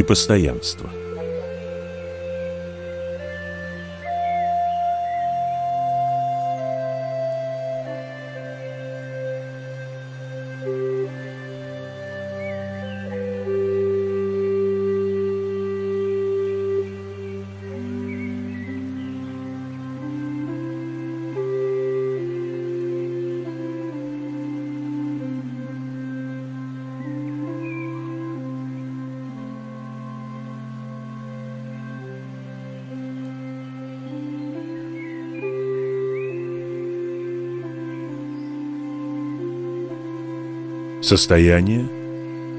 Непостоянство. Состояния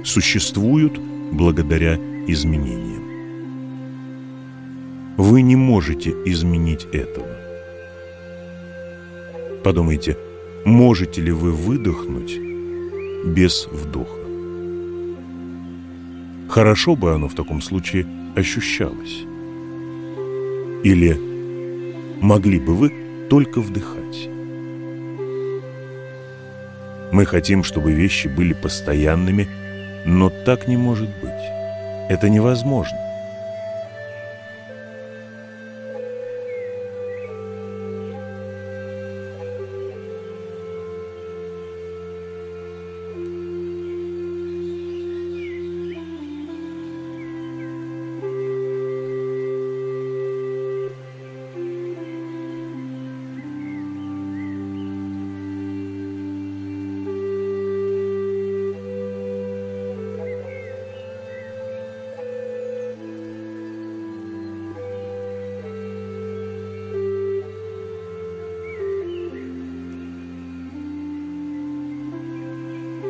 существуют благодаря изменениям. Вы не можете изменить этого. Подумайте, можете ли вы выдохнуть без вдоха? Хорошо бы оно в таком случае ощущалось. Или могли бы вы только вдыхать? Мы хотим, чтобы вещи были постоянными, но так не может быть. Это невозможно.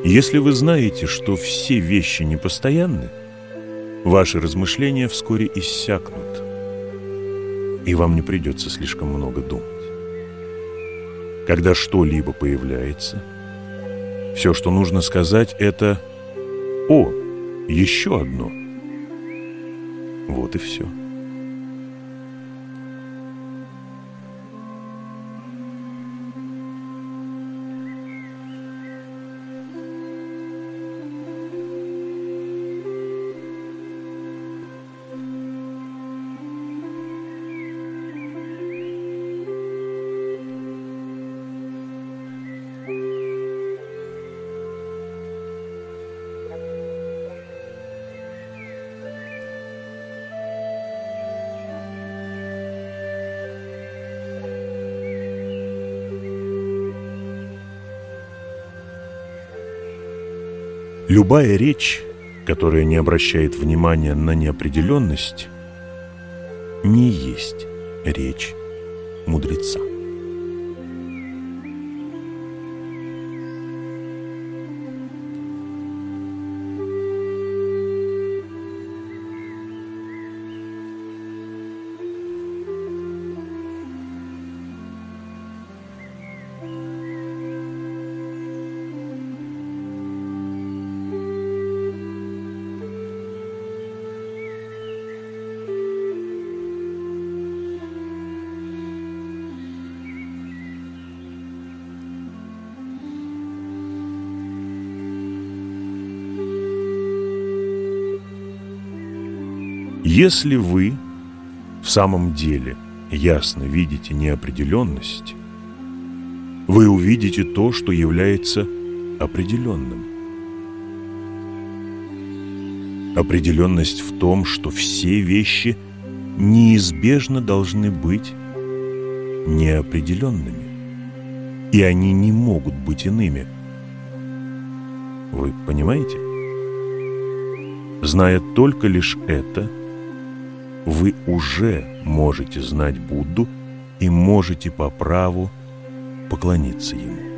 Если вы знаете, что все вещи непостоянны, ваши размышления вскоре иссякнут, и вам не придется слишком много думать. Когда что-либо появляется, все, что нужно сказать, это «О, еще одно». Вот и все. Любая речь, которая не обращает внимания на неопределенность, не есть речь мудреца. Если вы в самом деле ясно видите неопределенность, вы увидите то, что является определенным. Определенность в том, что все вещи неизбежно должны быть неопределенными, и они не могут быть иными. Вы понимаете? Зная только лишь это – вы уже можете знать Будду и можете по праву поклониться Ему.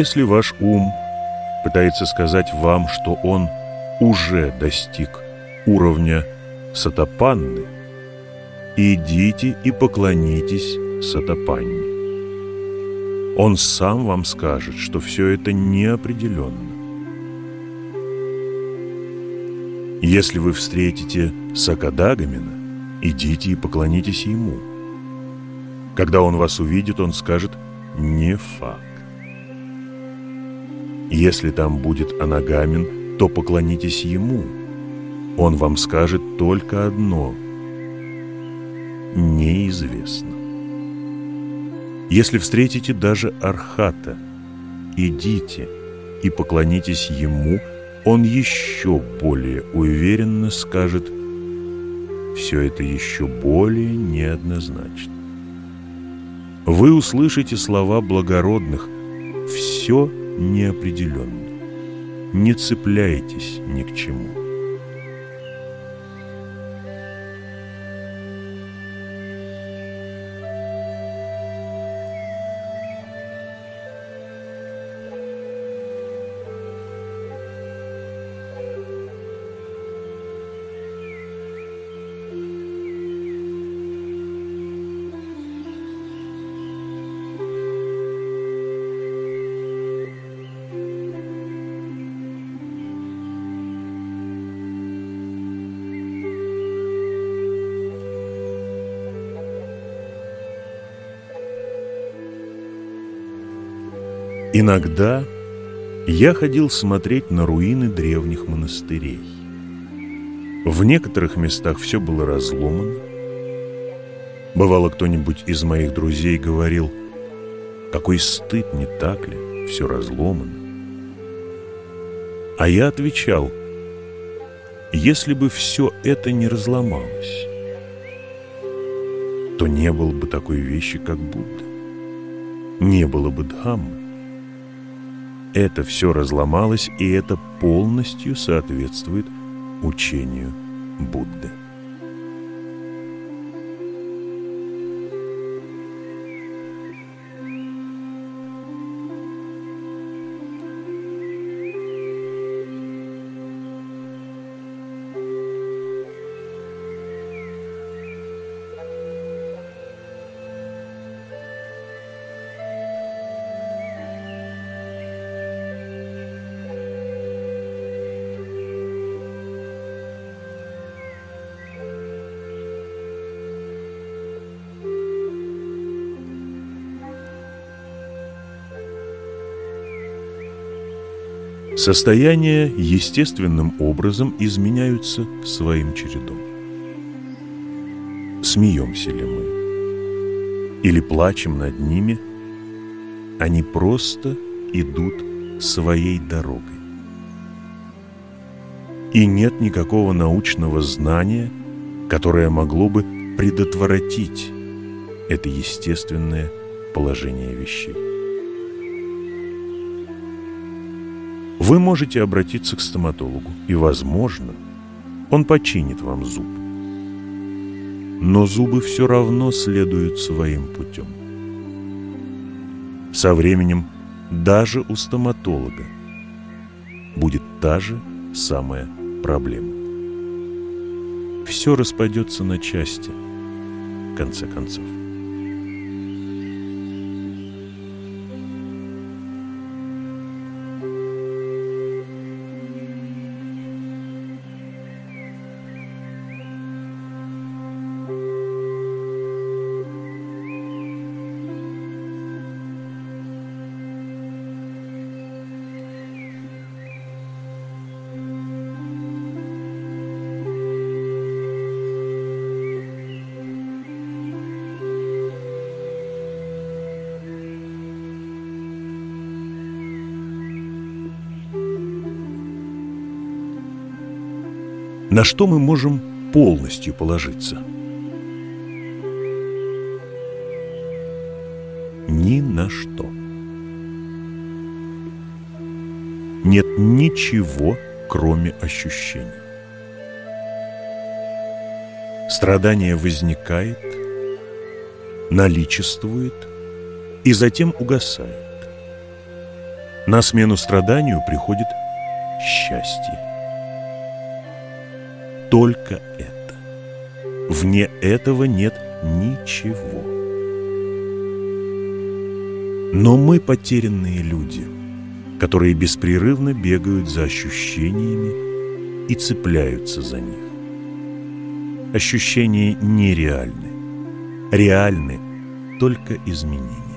Если ваш ум пытается сказать вам, что он уже достиг уровня сатапанны, идите и поклонитесь сатапанне. Он сам вам скажет, что все это неопределенно. Если вы встретите Сакадагамина, идите и поклонитесь ему. Когда он вас увидит, он скажет «не факт». Если там будет Анагамин, то поклонитесь ему. Он вам скажет только одно – неизвестно. Если встретите даже Архата, идите и поклонитесь ему – он еще более уверенно скажет «все это еще более неоднозначно». Вы услышите слова благородных «все неопределенно». Не цепляйтесь ни к чему. Иногда я ходил смотреть на руины древних монастырей. В некоторых местах все было разломано. Бывало, кто-нибудь из моих друзей говорил, какой стыд, не так ли, все разломано. А я отвечал, если бы все это не разломалось, то не было бы такой вещи, как Будда. Не было бы Дхаммы это все разломалось, и это полностью соответствует учению Будды. Состояния естественным образом изменяются своим чередом. Смеемся ли мы? Или плачем над ними? Они просто идут своей дорогой. И нет никакого научного знания, которое могло бы предотвратить это естественное положение вещей. Вы можете обратиться к стоматологу, и, возможно, он починит вам зуб. Но зубы все равно следуют своим путем. Со временем даже у стоматолога будет та же самая проблема. Все распадется на части, в конце концов. На что мы можем полностью положиться? Ни на что. Нет ничего, кроме ощущений. Страдание возникает, наличествует и затем угасает. На смену страданию приходит счастье. Только это. Вне этого нет ничего. Но мы потерянные люди, которые беспрерывно бегают за ощущениями и цепляются за них. Ощущения нереальны. Реальны только изменения.